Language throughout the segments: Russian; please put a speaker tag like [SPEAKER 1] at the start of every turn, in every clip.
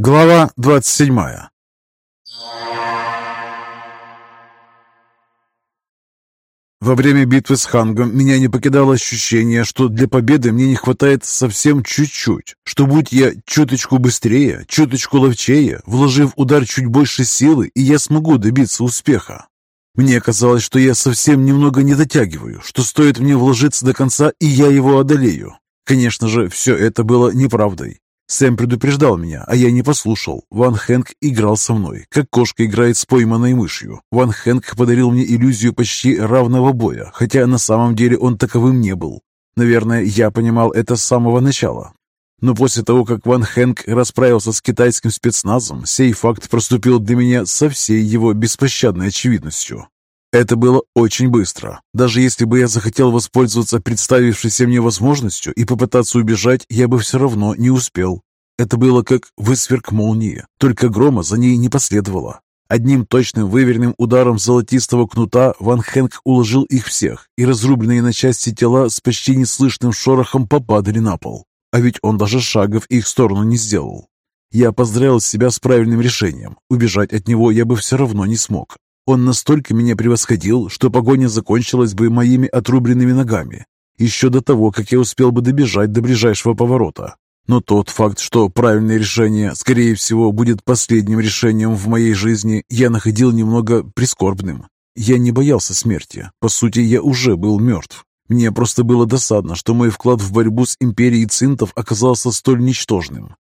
[SPEAKER 1] Глава 27 Во время битвы с Хангом меня не покидало ощущение, что для победы мне не хватает совсем чуть-чуть, что будь я чуточку быстрее, чуточку ловчее, вложив удар чуть больше силы, и я смогу добиться успеха. Мне казалось, что я совсем немного не дотягиваю, что стоит мне вложиться до конца, и я его одолею. Конечно же, все это было неправдой. Сэм предупреждал меня, а я не послушал. Ван Хэнк играл со мной, как кошка играет с пойманной мышью. Ван Хэнк подарил мне иллюзию почти равного боя, хотя на самом деле он таковым не был. Наверное, я понимал это с самого начала. Но после того, как Ван Хэнк расправился с китайским спецназом, сей факт проступил для меня со всей его беспощадной очевидностью. Это было очень быстро. Даже если бы я захотел воспользоваться представившейся мне возможностью и попытаться убежать, я бы все равно не успел. Это было как высверк молнии, только грома за ней не последовало. Одним точным выверенным ударом золотистого кнута Ван Хэнк уложил их всех, и разрубленные на части тела с почти неслышным шорохом попадали на пол. А ведь он даже шага в их сторону не сделал. Я поздравил себя с правильным решением. Убежать от него я бы все равно не смог. Он настолько меня превосходил, что погоня закончилась бы моими отрубленными ногами, еще до того, как я успел бы добежать до ближайшего поворота. Но тот факт, что правильное решение, скорее всего, будет последним решением в моей жизни, я находил немного прискорбным. Я не боялся смерти. По сути, я уже был мертв. Мне просто было досадно, что мой вклад в борьбу с империей цинтов оказался столь ничтожным.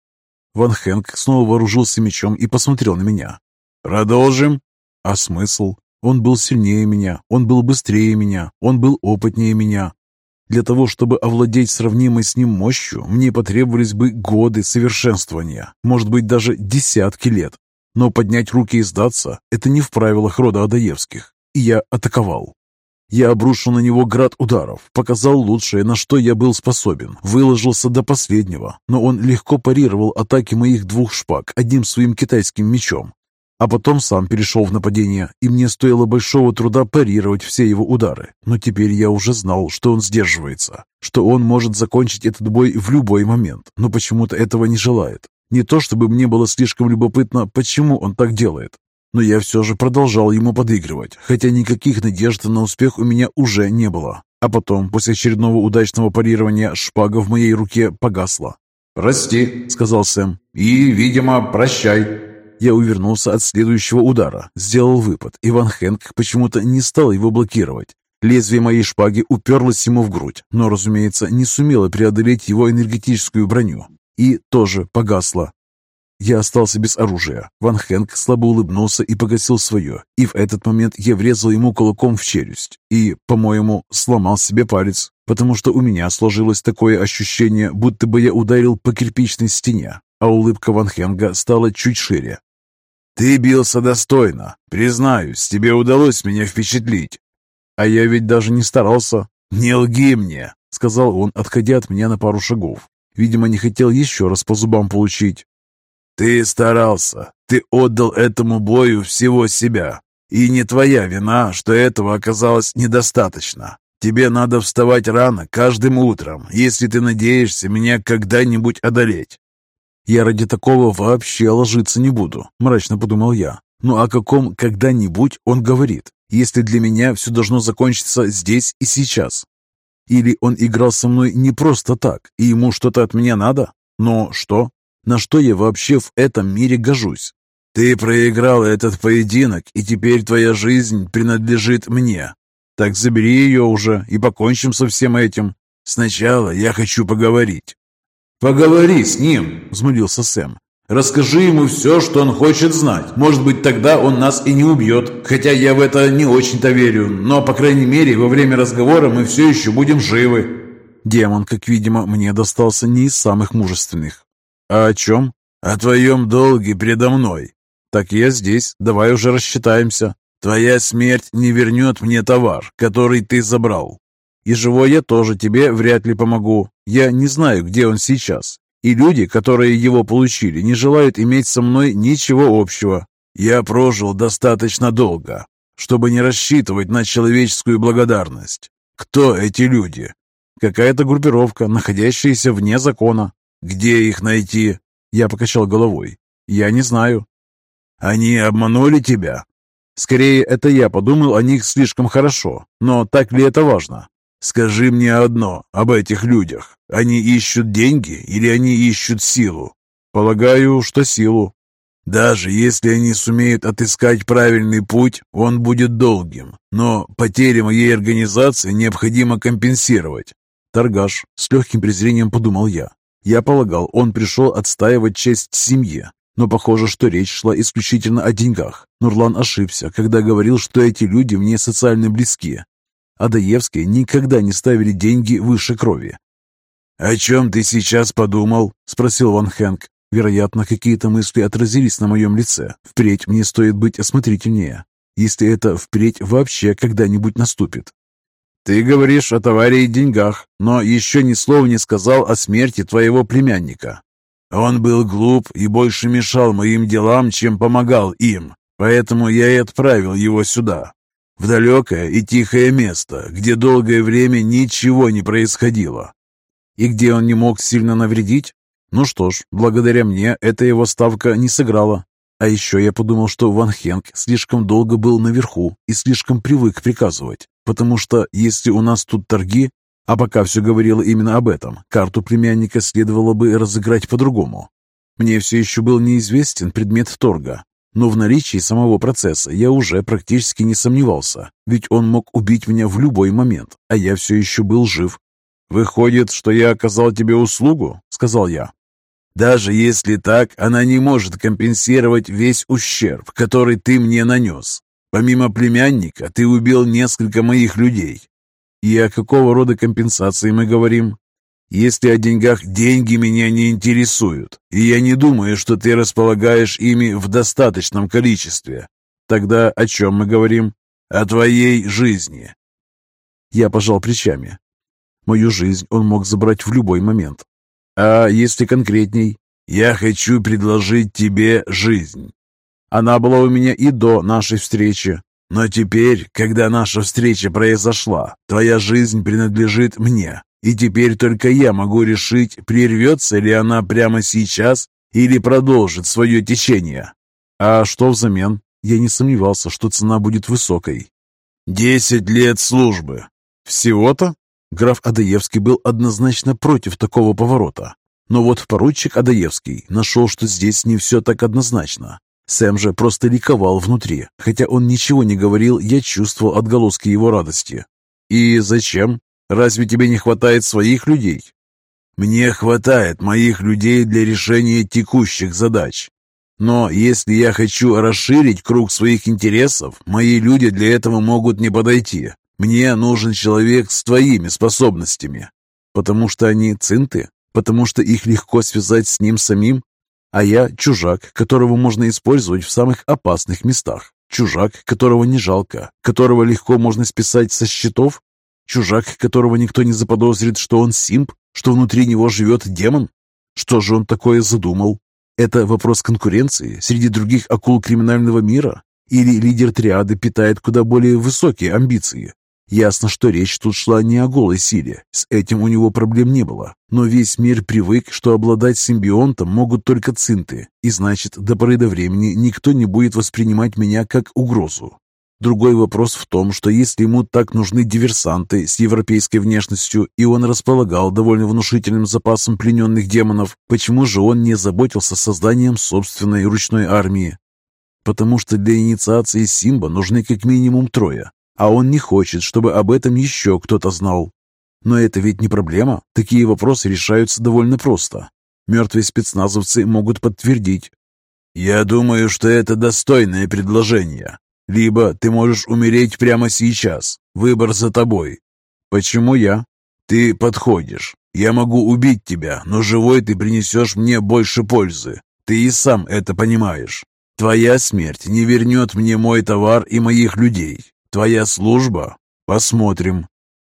[SPEAKER 1] Ван Хэнк снова вооружился мечом и посмотрел на меня. «Продолжим?» А смысл? Он был сильнее меня, он был быстрее меня, он был опытнее меня. Для того, чтобы овладеть сравнимой с ним мощью, мне потребовались бы годы совершенствования, может быть, даже десятки лет. Но поднять руки и сдаться – это не в правилах рода Адаевских. И я атаковал. Я обрушил на него град ударов, показал лучшее, на что я был способен, выложился до последнего, но он легко парировал атаки моих двух шпаг одним своим китайским мечом, а потом сам перешел в нападение, и мне стоило большого труда парировать все его удары. Но теперь я уже знал, что он сдерживается, что он может закончить этот бой в любой момент, но почему-то этого не желает. Не то чтобы мне было слишком любопытно, почему он так делает, но я все же продолжал ему подыгрывать, хотя никаких надежд на успех у меня уже не было. А потом, после очередного удачного парирования, шпага в моей руке погасла.
[SPEAKER 2] «Прости», — сказал Сэм, — «и, видимо, прощай».
[SPEAKER 1] Я увернулся от следующего удара, сделал выпад, и Ван Хэнк почему-то не стал его блокировать. Лезвие моей шпаги уперлось ему в грудь, но, разумеется, не сумело преодолеть его энергетическую броню. И тоже погасло. Я остался без оружия. Ван Хэнк слабо улыбнулся и погасил свое. И в этот момент я врезал ему кулаком в челюсть. И, по-моему, сломал себе палец, потому что у меня сложилось такое ощущение, будто бы я ударил по кирпичной стене, а улыбка Ван Хенга стала чуть шире.
[SPEAKER 2] «Ты бился достойно. Признаюсь, тебе удалось меня впечатлить».
[SPEAKER 1] «А я ведь даже не старался».
[SPEAKER 2] «Не лги мне», — сказал он, отходя от меня на пару шагов. Видимо, не хотел еще раз по зубам получить. «Ты старался. Ты отдал этому бою всего себя. И не твоя вина, что этого оказалось недостаточно. Тебе надо вставать рано каждым утром, если ты надеешься меня когда-нибудь одолеть.
[SPEAKER 1] «Я ради такого вообще ложиться не буду», – мрачно подумал я. «Ну о каком «когда-нибудь» он говорит, если для меня все должно закончиться здесь и сейчас? Или он играл со мной не просто так, и ему что-то от меня надо? Но что? На что я вообще в этом мире гожусь?
[SPEAKER 2] Ты проиграл этот поединок, и теперь твоя жизнь принадлежит мне. Так забери ее уже и покончим со всем этим. Сначала я хочу поговорить. «Поговори с ним», — взмолился Сэм. «Расскажи ему все, что он хочет знать. Может быть, тогда он нас и не убьет. Хотя я в это не очень-то верю. Но, по крайней мере, во время разговора мы все еще будем живы».
[SPEAKER 1] Демон, как видимо, мне достался не из самых мужественных. «А о чем?»
[SPEAKER 2] «О твоем долге предо мной».
[SPEAKER 1] «Так я здесь. Давай уже рассчитаемся».
[SPEAKER 2] «Твоя смерть не вернет мне товар, который ты забрал.
[SPEAKER 1] И живой я тоже тебе вряд ли помогу. Я не знаю, где он сейчас. И люди, которые его получили, не желают иметь со мной ничего общего.
[SPEAKER 2] Я прожил достаточно долго, чтобы не рассчитывать на человеческую благодарность. Кто эти люди?
[SPEAKER 1] Какая-то группировка, находящаяся вне закона.
[SPEAKER 2] Где их найти?
[SPEAKER 1] Я покачал головой. Я не знаю.
[SPEAKER 2] Они обманули тебя?
[SPEAKER 1] Скорее, это я подумал о них слишком хорошо. Но так ли это важно?
[SPEAKER 2] Скажи мне одно об этих людях. Они ищут деньги или они ищут силу?
[SPEAKER 1] Полагаю, что силу.
[SPEAKER 2] Даже если они сумеют отыскать правильный путь, он будет долгим. Но потери моей организации необходимо компенсировать.
[SPEAKER 1] Торгаш, с легким презрением подумал я. Я полагал, он пришел отстаивать честь семьи, но похоже, что речь шла исключительно о деньгах. Нурлан ошибся, когда говорил, что эти люди мне социально близки. Адаевские никогда не ставили деньги выше крови.
[SPEAKER 2] «О чем ты сейчас подумал?» – спросил Ван Хэнк.
[SPEAKER 1] Вероятно, какие-то мысли отразились на моем лице. Впредь мне стоит быть осмотрительнее, если это впредь вообще когда-нибудь наступит. Ты говоришь о товаре и деньгах, но еще ни слова не сказал о смерти твоего племянника.
[SPEAKER 2] Он был глуп и больше мешал моим делам, чем помогал им, поэтому я и отправил его сюда, в далекое и тихое место, где долгое время ничего не происходило.
[SPEAKER 1] И где он не мог сильно навредить? Ну что ж, благодаря мне эта его ставка не сыграла. А еще я подумал, что Ван Хенк слишком долго был наверху и слишком привык приказывать, потому что если у нас тут торги, а пока все говорило именно об этом, карту племянника следовало бы разыграть по-другому. Мне все еще был неизвестен предмет торга, но в наличии самого процесса я уже практически не сомневался, ведь он мог убить меня в любой момент, а я все еще был жив. «Выходит, что я оказал тебе услугу?» — сказал я.
[SPEAKER 2] Даже если так, она не может компенсировать весь ущерб, который ты мне нанес. Помимо племянника, ты убил несколько моих людей.
[SPEAKER 1] И о какого рода компенсации мы говорим?
[SPEAKER 2] Если о деньгах, деньги меня не интересуют, и я не думаю, что ты располагаешь ими в достаточном количестве.
[SPEAKER 1] Тогда о чем мы говорим?
[SPEAKER 2] О твоей жизни.
[SPEAKER 1] Я пожал плечами. Мою жизнь он мог забрать в любой момент. А если конкретней?
[SPEAKER 2] Я хочу предложить тебе жизнь.
[SPEAKER 1] Она была у меня и до нашей встречи.
[SPEAKER 2] Но теперь, когда наша встреча произошла, твоя жизнь принадлежит мне. И теперь только я могу решить, прервется ли она прямо сейчас или продолжит свое течение.
[SPEAKER 1] А что взамен? Я не сомневался, что цена будет высокой.
[SPEAKER 2] Десять лет службы.
[SPEAKER 1] Всего-то? Граф Адаевский был однозначно против такого поворота. Но вот поручик Адаевский нашел, что здесь не все так однозначно. Сэм же просто ликовал внутри. Хотя он ничего не говорил, я чувствовал отголоски его радости. «И зачем? Разве тебе не хватает своих людей?»
[SPEAKER 2] «Мне хватает моих людей для решения текущих задач. Но если я хочу расширить круг своих интересов, мои люди для этого могут не подойти. Мне нужен человек с твоими способностями,
[SPEAKER 1] потому что они цинты, потому что их легко связать с ним самим, а я чужак, которого можно использовать в самых опасных местах, чужак, которого не жалко, которого легко можно списать со счетов, чужак, которого никто не заподозрит, что он симп, что внутри него живет демон. Что же он такое задумал? Это вопрос конкуренции среди других акул криминального мира? Или лидер триады питает куда более высокие амбиции? Ясно, что речь тут шла не о голой силе, с этим у него проблем не было. Но весь мир привык, что обладать симбионтом могут только цинты, и значит, до поры до времени никто не будет воспринимать меня как угрозу. Другой вопрос в том, что если ему так нужны диверсанты с европейской внешностью, и он располагал довольно внушительным запасом плененных демонов, почему же он не заботился созданием собственной ручной армии? Потому что для инициации Симба нужны как минимум трое, а он не хочет, чтобы об этом еще кто-то знал. Но это ведь не проблема. Такие вопросы решаются довольно просто. Мертвые спецназовцы могут подтвердить.
[SPEAKER 2] «Я думаю, что это достойное предложение. Либо ты можешь умереть прямо сейчас. Выбор за тобой.
[SPEAKER 1] Почему я?
[SPEAKER 2] Ты подходишь. Я могу убить тебя, но живой ты принесешь мне больше пользы. Ты и сам это понимаешь. Твоя смерть не вернет мне мой товар и моих людей. Твоя служба? Посмотрим.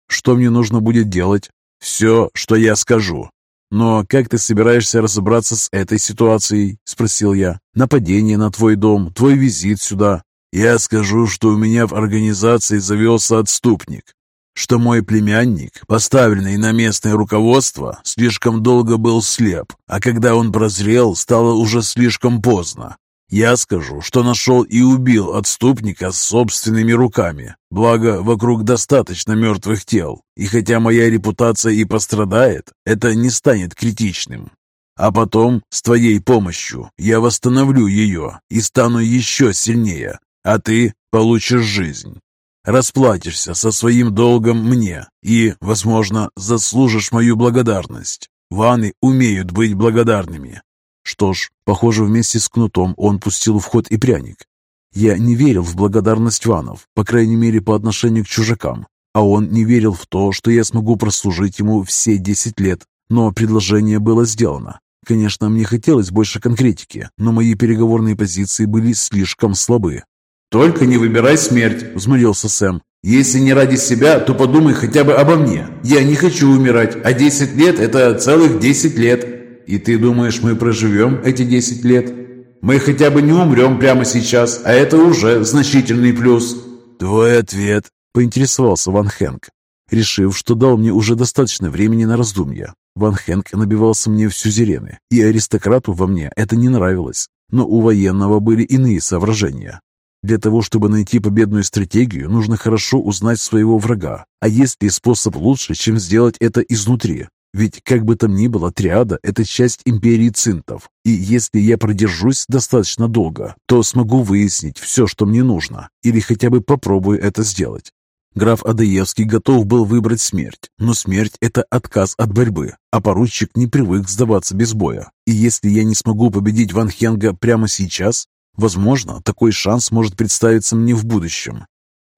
[SPEAKER 1] Что мне нужно будет делать?
[SPEAKER 2] Все, что я скажу.
[SPEAKER 1] Но как ты собираешься разобраться с этой ситуацией? Спросил я. Нападение на твой дом, твой визит сюда.
[SPEAKER 2] Я скажу, что у меня в организации завелся отступник. что мой племянник, поставленный на местное руководство, слишком долго был слеп, а когда он прозрел, стало уже слишком поздно. Я скажу, что нашел и убил отступника собственными руками. Благо, вокруг достаточно мертвых тел, и хотя моя репутация и пострадает, это не станет критичным. А потом, с твоей помощью, я восстановлю ее и стану еще сильнее, а ты получишь жизнь. Расплатишься со своим долгом мне и, возможно, заслужишь мою благодарность. Ваны умеют быть благодарными, что ж, похоже, вместе с кнутом он пустил в ход и пряник. Я не верил в благодарность ванов, по крайней мере, по отношению к чужакам, а он не верил в то, что я смогу прослужить ему все десять лет, но предложение было сделано. Конечно, мне хотелось больше конкретики, но мои переговорные позиции были слишком слабы.
[SPEAKER 1] «Только не выбирай смерть», — взмолился Сэм. «Если не ради себя, то подумай хотя бы обо мне. Я не хочу умирать, а десять лет — это целых десять лет. И ты думаешь, мы проживем эти 10 лет? Мы хотя бы не умрем прямо сейчас, а это уже значительный плюс.
[SPEAKER 2] Твой ответ, поинтересовался Ван Хэнк, решив, что дал мне уже достаточно времени на раздумья. Ван Хэнк набивался мне в сюзерены, и аристократу во мне это не нравилось. Но у военного были иные соображения. Для того, чтобы найти победную стратегию, нужно хорошо узнать своего врага. А есть ли способ лучше, чем сделать это изнутри? Ведь, как бы там ни было, триада – это часть империи цинтов, и если я продержусь достаточно долго, то смогу выяснить все, что мне нужно, или хотя бы попробую это сделать. Граф Адаевский готов был выбрать смерть, но смерть – это отказ от борьбы, а поручик не привык сдаваться без боя. И если я не смогу победить Ван Хенга прямо сейчас, возможно, такой шанс может представиться мне в будущем.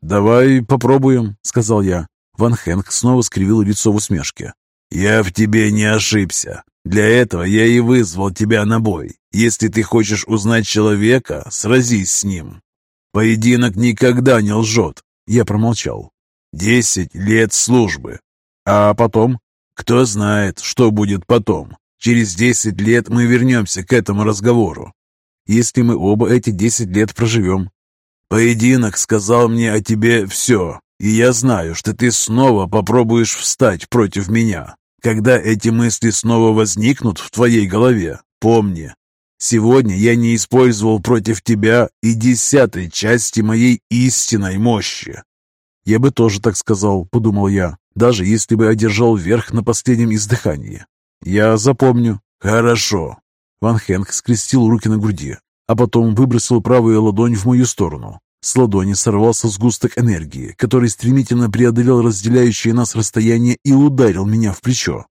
[SPEAKER 2] «Давай попробуем», – сказал я. Ван Хенг снова скривил лицо в усмешке. «Я в тебе не ошибся. Для этого я и вызвал тебя на бой. Если ты хочешь узнать человека, сразись с ним. Поединок никогда не лжет». Я промолчал. «Десять лет службы. А потом? Кто знает, что будет потом. Через десять лет мы вернемся к этому разговору. Если мы оба эти десять лет проживем. Поединок сказал мне о тебе все, и я знаю, что ты снова попробуешь встать против меня. Когда эти мысли снова возникнут в твоей голове, помни, сегодня я не использовал против тебя и десятой части моей истинной мощи. Я бы тоже так сказал, подумал я, даже если бы одержал верх на последнем издыхании. Я запомню. Хорошо. Ван Хенк скрестил руки на груди, а потом выбросил правую ладонь в мою сторону. С ладони сорвался сгусток энергии, который стремительно преодолел разделяющее нас расстояние и ударил меня в плечо.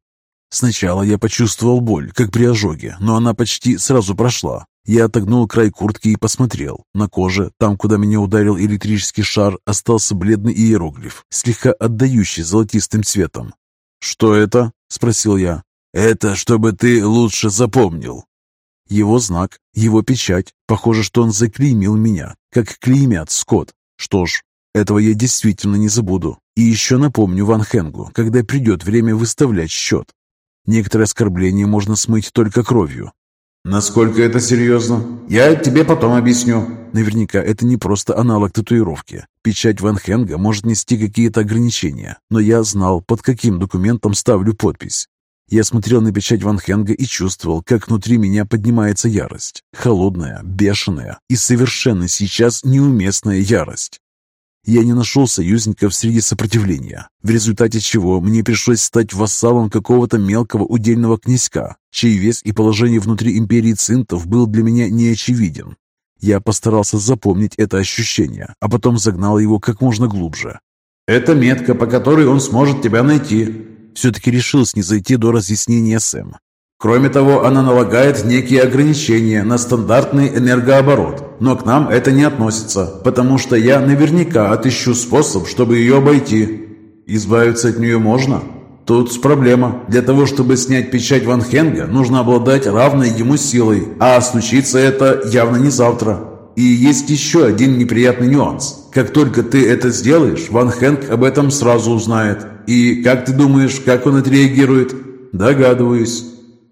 [SPEAKER 2] Сначала я почувствовал боль, как при ожоге, но она почти сразу прошла. Я отогнул край куртки и посмотрел. На коже, там, куда меня ударил электрический шар, остался бледный иероглиф, слегка отдающий золотистым цветом. «Что это?» – спросил я. «Это чтобы ты лучше запомнил», его знак, его печать. Похоже, что он заклеймил меня, как клеймят скот. Что ж, этого я действительно не забуду. И еще напомню Ван Хенгу, когда придет время выставлять счет. Некоторые оскорбления можно смыть только кровью.
[SPEAKER 1] «Насколько это серьезно? Я тебе потом объясню».
[SPEAKER 2] Наверняка это не просто аналог татуировки. Печать Ван Хенга может нести какие-то ограничения, но я знал, под каким документом ставлю подпись. Я смотрел на печать Ван Хенга и чувствовал, как внутри меня поднимается ярость. Холодная, бешеная и совершенно сейчас неуместная ярость. Я не нашел союзников среди сопротивления, в результате чего мне пришлось стать вассалом какого-то мелкого удельного князька, чей вес и положение внутри империи цинтов был для меня неочевиден. Я постарался запомнить это ощущение, а потом загнал его как можно глубже.
[SPEAKER 1] «Это метка, по которой он сможет тебя найти»,
[SPEAKER 2] все-таки решил снизойти до разъяснения Сэм.
[SPEAKER 1] Кроме того, она налагает некие ограничения на стандартный энергооборот, но к нам это не относится, потому что я наверняка отыщу способ, чтобы ее обойти. Избавиться от нее можно? Тут проблема. Для того, чтобы снять печать Ван Хенга, нужно обладать равной ему силой, а случится это явно не завтра. И есть еще один неприятный нюанс. Как только ты это сделаешь, Ван Хенг об этом сразу узнает. И как ты думаешь, как он отреагирует? Догадываюсь.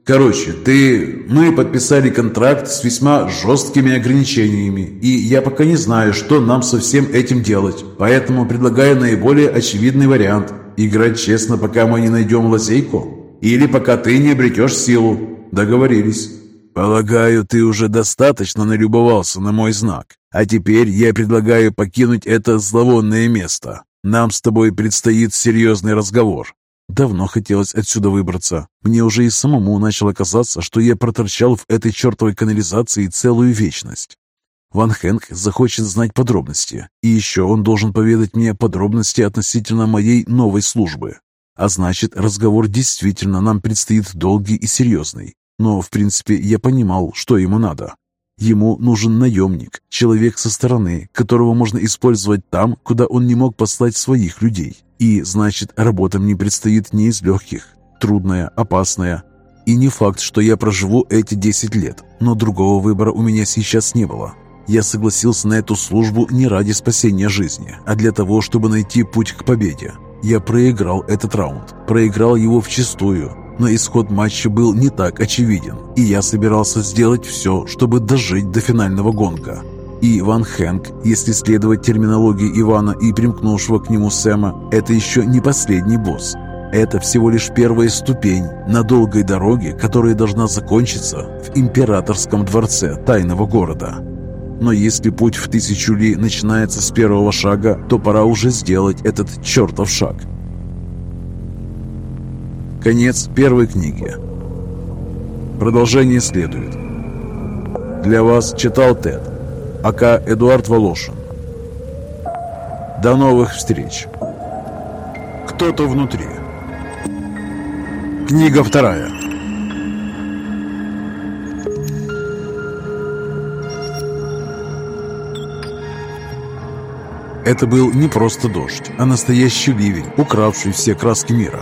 [SPEAKER 1] Короче, ты... Мы подписали контракт с весьма жесткими ограничениями, и я пока не знаю, что нам со всем этим делать. Поэтому предлагаю наиболее очевидный вариант. Играть честно, пока мы не найдем лазейку. Или пока ты не обретешь силу. Договорились.
[SPEAKER 2] Полагаю, ты уже достаточно налюбовался на мой знак. А теперь я предлагаю покинуть это зловонное место. Нам с тобой предстоит серьезный разговор. Давно хотелось отсюда выбраться. Мне уже и самому начало казаться, что я проторчал в этой чертовой канализации целую вечность. Ван Хэнк захочет знать подробности, и еще он должен поведать мне подробности относительно моей новой службы. А значит, разговор действительно нам предстоит долгий и серьезный. Но, в принципе, я понимал, что ему надо. Ему нужен наемник, человек со стороны, которого можно использовать там, куда он не мог послать своих людей. И, значит, работа мне предстоит не из легких. Трудная, опасная. И не факт, что я проживу эти 10 лет, но другого выбора у меня сейчас не было. Я согласился на эту службу не ради спасения жизни, а для того, чтобы найти путь к победе. Я проиграл этот раунд, проиграл его вчистую, но исход матча был не так очевиден, и я собирался сделать все, чтобы дожить до финального гонка. И Иван Хэнк, если следовать терминологии Ивана и примкнувшего к нему Сэма, это еще не последний босс. Это всего лишь первая ступень на долгой дороге, которая должна закончиться в императорском дворце тайного города. Но если путь в тысячу ли начинается с первого шага, то пора уже сделать этот чертов шаг. Конец первой книги. Продолжение следует. Для вас читал Тед. АК Эдуард Волошин. До новых встреч. Кто-то внутри. Книга вторая. Это был не просто дождь, а настоящий ливень, укравший все краски мира.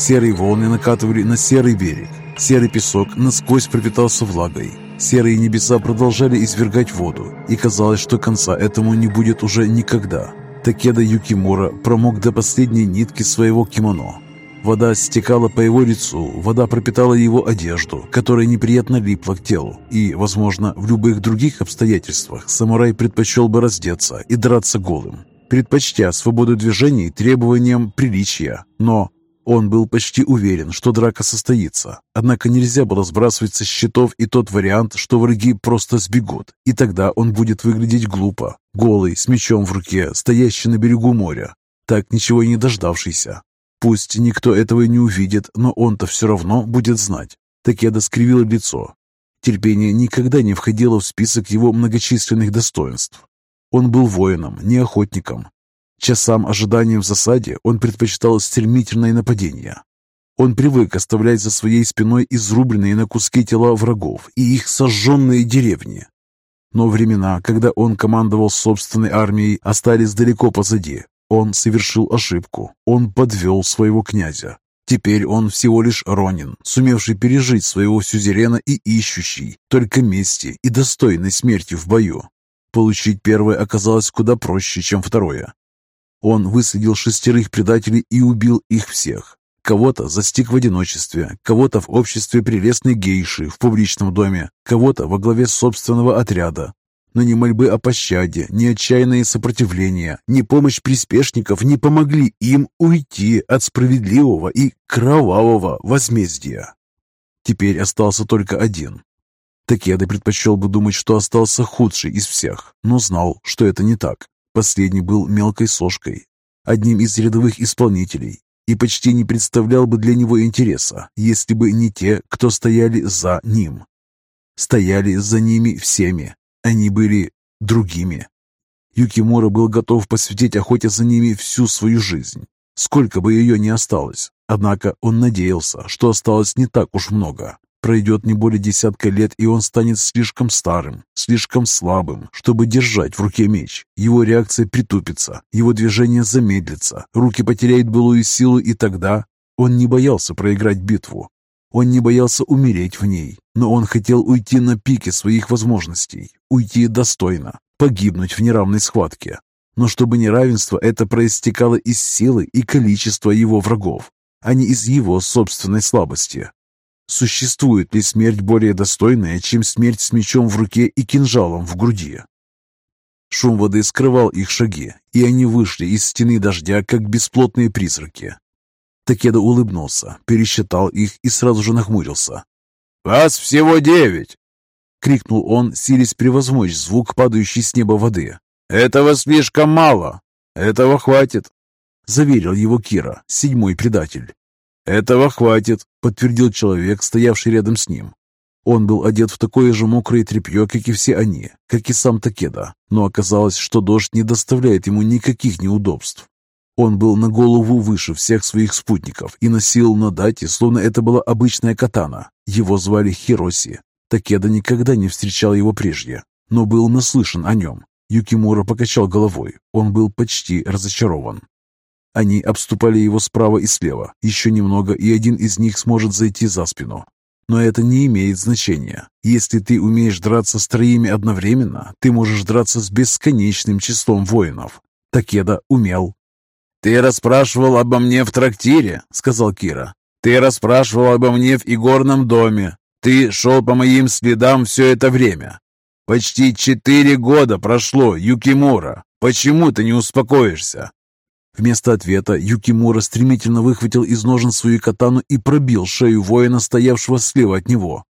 [SPEAKER 2] Серые волны накатывали на серый берег. Серый песок насквозь пропитался влагой. Серые небеса продолжали извергать воду, и казалось, что конца этому не будет уже никогда. Такеда Юкимура промок до последней нитки своего кимоно. Вода стекала по его лицу, вода пропитала его одежду, которая неприятно липла к телу. И, возможно, в любых других обстоятельствах самурай предпочел бы раздеться и драться голым, предпочтя свободу движений требованиям приличия. Но он был почти уверен, что драка состоится, однако нельзя было сбрасывать со счетов и тот вариант, что враги просто сбегут, и тогда он будет выглядеть глупо, голый, с мечом в руке, стоящий на берегу моря, так ничего и не дождавшийся. Пусть никто этого и не увидит, но он-то все равно будет знать. Такеда скривила лицо. Терпение никогда не входило в список его многочисленных достоинств. Он был воином, не охотником, Часам ожидания в засаде он предпочитал стремительное нападение. Он привык оставлять за своей спиной изрубленные на куски тела врагов и их сожженные деревни. Но времена, когда он командовал собственной армией, остались далеко позади. Он совершил ошибку. Он подвел своего князя. Теперь он всего лишь ронин, сумевший пережить своего сюзерена и ищущий только мести и достойной смерти в бою. Получить первое оказалось куда проще, чем второе. Он высадил шестерых предателей и убил их всех. Кого-то застиг в одиночестве, кого-то в обществе прелестной гейши в публичном доме, кого-то во главе собственного отряда. Но ни мольбы о пощаде, ни отчаянные сопротивления, ни помощь приспешников не помогли им уйти от справедливого и кровавого возмездия. Теперь остался только один. Такеда предпочел бы думать, что остался худший из всех, но знал, что это не так. Последний был мелкой сошкой, одним из рядовых исполнителей, и почти не представлял бы для него интереса, если бы не те, кто стояли за ним. Стояли за ними всеми. Они были другими. Юкимура был готов посвятить охоте за ними всю свою жизнь, сколько бы ее ни осталось. Однако он надеялся, что осталось не так уж много. Пройдет не более десятка лет, и он станет слишком старым, слишком слабым, чтобы держать в руке меч. Его реакция притупится, его движение замедлится, руки потеряют былую силу, и тогда он не боялся проиграть битву. Он не боялся умереть в ней, но он хотел уйти на пике своих возможностей, уйти достойно, погибнуть в неравной схватке. Но чтобы неравенство это проистекало из силы и количества его врагов, а не из его собственной слабости.
[SPEAKER 1] Существует ли смерть более достойная, чем смерть с мечом в руке и кинжалом в груди? Шум воды скрывал их шаги, и они вышли из стены дождя, как бесплотные призраки. Такеда улыбнулся, пересчитал их и сразу же нахмурился.
[SPEAKER 2] «Вас всего девять!»
[SPEAKER 1] — крикнул он, силясь превозмочь звук, падающий с неба воды.
[SPEAKER 2] «Этого слишком мало! Этого хватит!»
[SPEAKER 1] — заверил его Кира, седьмой предатель.
[SPEAKER 2] «Этого хватит», —
[SPEAKER 1] подтвердил человек, стоявший рядом с ним. Он был одет в такое же мокрое тряпье, как и все они, как и сам Такеда, но оказалось, что дождь не доставляет ему никаких неудобств. Он был на голову выше всех своих спутников и носил на дате, словно это была обычная катана. Его звали Хироси. Такеда никогда не встречал его прежде, но был наслышан о нем. Юкимура покачал головой. Он был почти разочарован. Они обступали его справа и слева. Еще немного, и один из них сможет зайти за спину. Но это не имеет значения. Если ты умеешь драться с троими одновременно, ты можешь драться с бесконечным числом воинов. Такеда умел.
[SPEAKER 2] «Ты расспрашивал обо мне в трактире», — сказал Кира. «Ты расспрашивал обо мне в игорном доме. Ты шел по моим следам все это время. Почти четыре года прошло, Юкимура. Почему ты не успокоишься?
[SPEAKER 1] Вместо ответа Юкимура стремительно выхватил из ножен свою катану и пробил шею воина, стоявшего слева от него.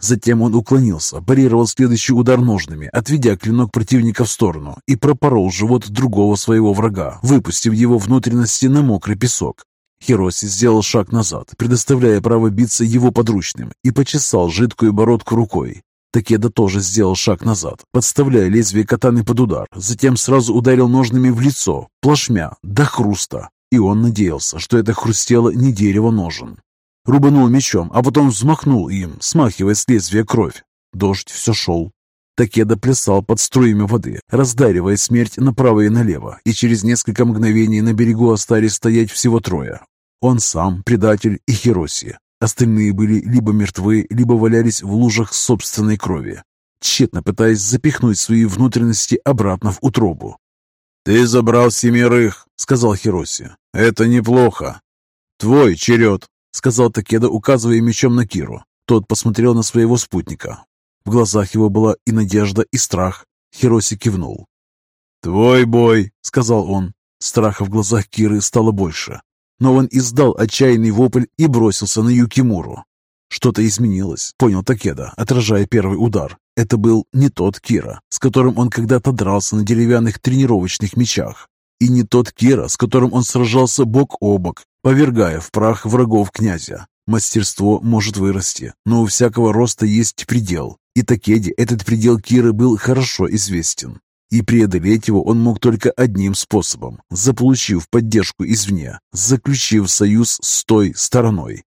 [SPEAKER 1] Затем он уклонился, парировал следующий удар ножными, отведя клинок противника в сторону и пропорол живот другого своего врага, выпустив его внутренности на мокрый песок. Хироси сделал шаг назад, предоставляя право биться его подручным, и почесал жидкую бородку рукой. Такеда тоже сделал шаг назад, подставляя лезвие катаны под удар, затем сразу ударил ножными в лицо, плашмя, до хруста. И он надеялся, что это хрустело не дерево ножен. Рубанул мечом, а потом взмахнул им, смахивая с лезвия кровь. Дождь все шел. Такеда плясал под струями воды, раздаривая смерть направо и налево, и через несколько мгновений на берегу остались стоять всего трое. Он сам, предатель и Хироси. Остальные были либо мертвы, либо валялись в лужах собственной крови, тщетно пытаясь запихнуть свои внутренности обратно в утробу.
[SPEAKER 2] «Ты забрал семерых», — сказал Хироси. «Это неплохо. Твой черед», — сказал Такеда, указывая мечом на Киру. Тот посмотрел на своего спутника. В глазах его была и надежда, и страх. Хироси кивнул. «Твой бой», — сказал он.
[SPEAKER 1] Страха в глазах Киры стало больше но он издал отчаянный вопль и бросился на Юкимуру. Что-то изменилось, понял Такеда, отражая первый удар. Это был не тот Кира, с которым он когда-то дрался на деревянных тренировочных мечах, и не тот Кира, с которым он сражался бок о бок, повергая в прах врагов князя. Мастерство может вырасти, но у всякого роста есть предел, и Такеде этот предел Киры был хорошо известен. И преодолеть его он мог только одним способом, заполучив поддержку извне, заключив союз с той стороной.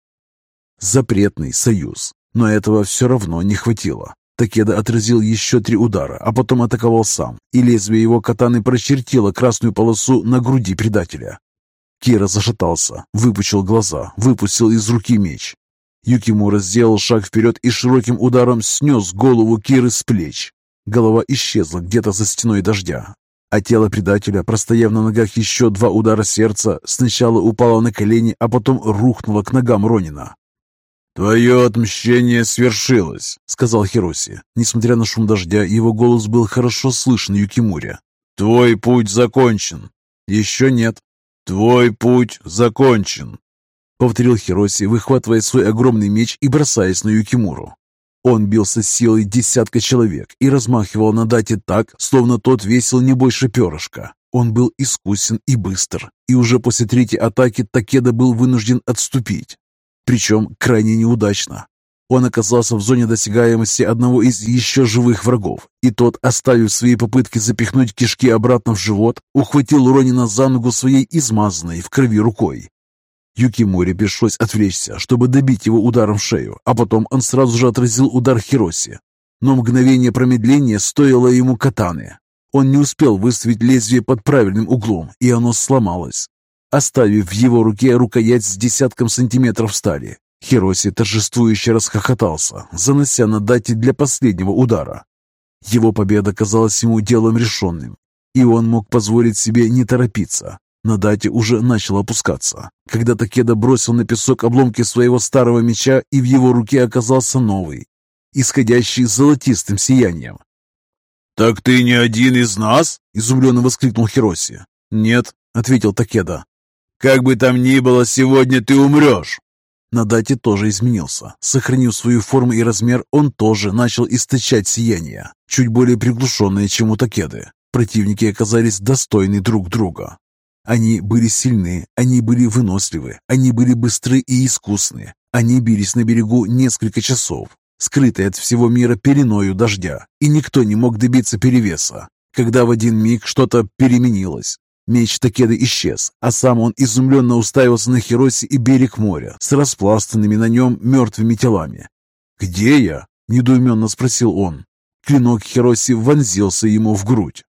[SPEAKER 1] Запретный союз. Но этого все равно не хватило. Такеда отразил еще три удара, а потом атаковал сам, и лезвие его катаны прочертило красную полосу на груди предателя. Кира зашатался, выпучил глаза, выпустил из руки меч. Юкимура сделал шаг вперед и широким ударом снес голову Киры с плеч. Голова исчезла где-то за стеной дождя, а тело предателя, простояв на ногах еще два удара сердца, сначала упало на колени, а потом рухнуло к ногам Ронина.
[SPEAKER 2] «Твое отмщение свершилось», —
[SPEAKER 1] сказал Хироси. Несмотря на шум дождя, его голос был хорошо слышен Юкимуре.
[SPEAKER 2] «Твой путь закончен».
[SPEAKER 1] «Еще нет».
[SPEAKER 2] «Твой путь закончен», —
[SPEAKER 1] повторил Хироси, выхватывая свой огромный меч и бросаясь на Юкимуру. Он бился с силой десятка человек и размахивал на дате так, словно тот весил не больше перышка. Он был искусен и быстр, и уже после третьей атаки Такеда был вынужден отступить. Причем крайне неудачно. Он оказался в зоне досягаемости одного из еще живых врагов, и тот, оставив свои попытки запихнуть кишки обратно в живот, ухватил Ронина за ногу своей измазанной в крови рукой. Юкимуре пришлось отвлечься, чтобы добить его ударом в шею, а потом он сразу же отразил удар Хироси. Но мгновение промедления стоило ему катаны. Он не успел выставить лезвие под правильным углом, и оно сломалось, оставив в его руке рукоять с десятком сантиметров стали. Хироси торжествующе расхохотался, занося на дате для последнего удара. Его победа казалась ему делом решенным, и он мог позволить себе не торопиться. На дате уже начал опускаться, когда Такеда бросил на песок обломки своего старого меча, и в его руке оказался новый, исходящий золотистым сиянием.
[SPEAKER 2] «Так ты не один из нас?»
[SPEAKER 1] – изумленно воскликнул Хироси.
[SPEAKER 2] «Нет», – ответил Такеда. «Как бы там ни было, сегодня ты умрешь!»
[SPEAKER 1] На дате тоже изменился. Сохранив свою форму и размер, он тоже начал источать сияние, чуть более приглушенное, чем у Такеды. Противники оказались достойны друг друга. Они были сильны, они были выносливы, они были быстры и искусны. Они бились на берегу несколько часов, скрытые от всего мира пеленою дождя, и никто не мог добиться перевеса, когда в один миг что-то переменилось. Меч Такеды исчез, а сам он изумленно уставился на Хироси и берег моря с распластанными на нем мертвыми телами. «Где я?» – недоуменно спросил он. Клинок Хироси вонзился ему в грудь.